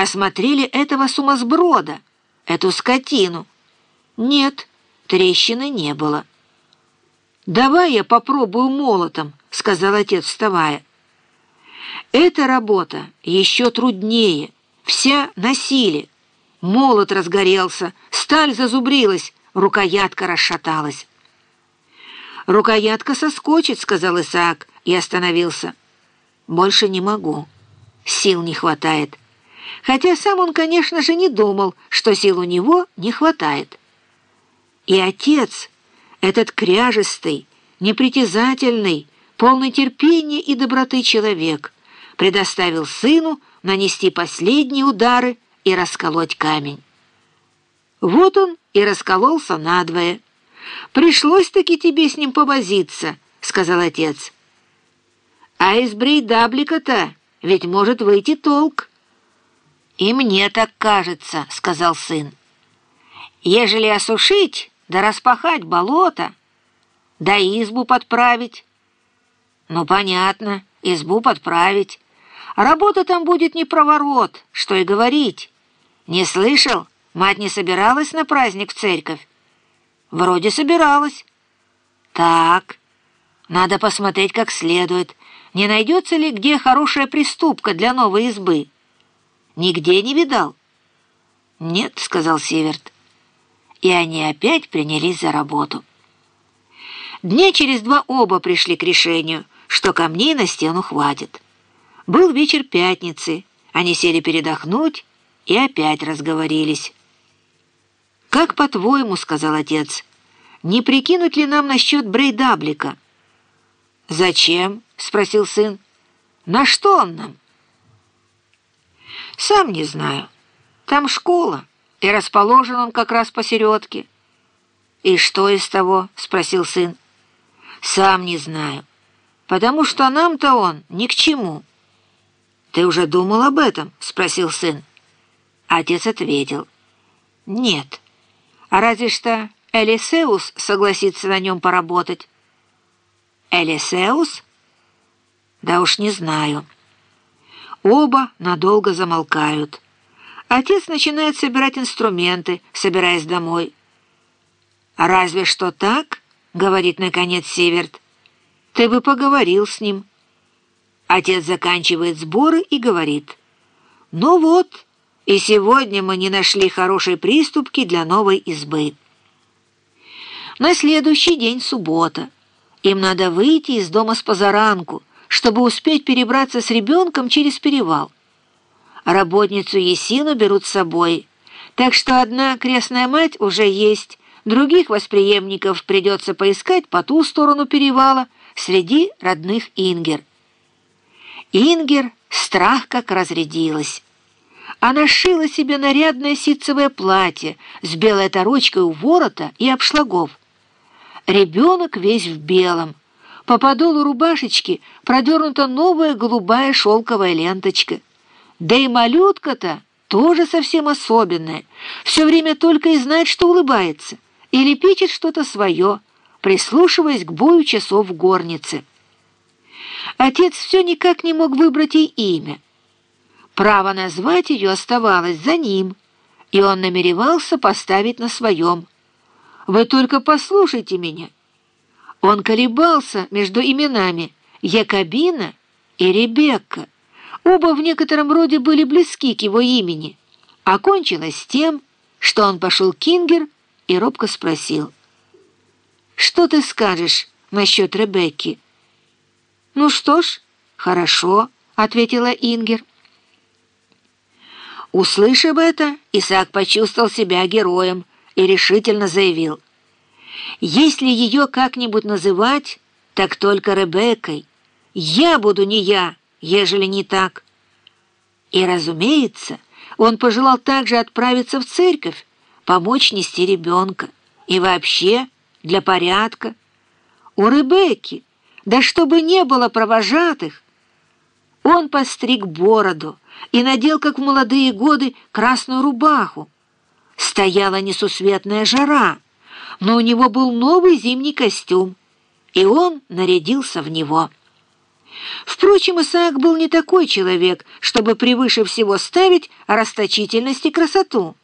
осмотрели этого сумасброда, эту скотину. Нет, трещины не было. «Давай я попробую молотом», — сказал отец, вставая. Эта работа еще труднее, вся на силе. Молот разгорелся, сталь зазубрилась, рукоятка расшаталась. «Рукоятка соскочит», — сказал Исаак и остановился. «Больше не могу. Сил не хватает». Хотя сам он, конечно же, не думал, что сил у него не хватает. И отец, этот кряжестый, непритязательный, полный терпения и доброты человек, предоставил сыну нанести последние удары и расколоть камень. Вот он и раскололся надвое. «Пришлось-таки тебе с ним повозиться», — сказал отец. «А из брейдаблика-то ведь может выйти толк». «И мне так кажется», — сказал сын. «Ежели осушить, да распахать болото, да избу подправить». «Ну, понятно, избу подправить. Работа там будет не проворот, что и говорить. Не слышал? Мать не собиралась на праздник в церковь?» «Вроде собиралась». «Так, надо посмотреть как следует, не найдется ли где хорошая приступка для новой избы». Нигде не видал?» «Нет», — сказал Северт. И они опять принялись за работу. Дня через два оба пришли к решению, что камней на стену хватит. Был вечер пятницы, они сели передохнуть и опять разговорились. «Как по-твоему, — сказал отец, — не прикинуть ли нам насчет Брейдаблика?» «Зачем?» — спросил сын. «На что он нам?» «Сам не знаю. Там школа, и расположен он как раз посередке». «И что из того?» — спросил сын. «Сам не знаю, потому что нам-то он ни к чему». «Ты уже думал об этом?» — спросил сын. Отец ответил. «Нет. А разве что Элисеус согласится на нем поработать». «Элисеус?» «Да уж не знаю». Оба надолго замолкают. Отец начинает собирать инструменты, собираясь домой. «Разве что так?» — говорит, наконец, Северт. «Ты бы поговорил с ним». Отец заканчивает сборы и говорит. «Ну вот, и сегодня мы не нашли хорошей приступки для новой избы». На следующий день суббота. Им надо выйти из дома с позаранку — чтобы успеть перебраться с ребенком через перевал. Работницу Есину берут с собой, так что одна крестная мать уже есть, других восприемников придется поискать по ту сторону перевала среди родных Ингер. Ингер страх как разрядилась. Она шила себе нарядное ситцевое платье с белой оторочкой у ворота и обшлагов. Ребенок весь в белом, по подолу рубашечки продернута новая голубая шелковая ленточка. Да и малютка-то тоже совсем особенная. Все время только и знает, что улыбается. Или печет что-то свое, прислушиваясь к бою часов в горнице. Отец все никак не мог выбрать ей имя. Право назвать ее оставалось за ним, и он намеревался поставить на своем. «Вы только послушайте меня». Он колебался между именами Якобина и Ребекка. Оба в некотором роде были близки к его имени. Окончилось тем, что он пошел к Кингер и робко спросил. «Что ты скажешь насчет Ребекки?» «Ну что ж, хорошо», — ответила Ингер. Услышав это, Исаак почувствовал себя героем и решительно заявил — если ее как-нибудь называть, так только Ребеккой. Я буду не я, ежели не так. И, разумеется, он пожелал также отправиться в церковь, помочь нести ребенка. И вообще для порядка. У Ребекки, да чтобы не было провожатых, он постриг бороду и надел, как в молодые годы, красную рубаху. Стояла несусветная жара — но у него был новый зимний костюм, и он нарядился в него. Впрочем, Исаак был не такой человек, чтобы превыше всего ставить расточительность и красоту.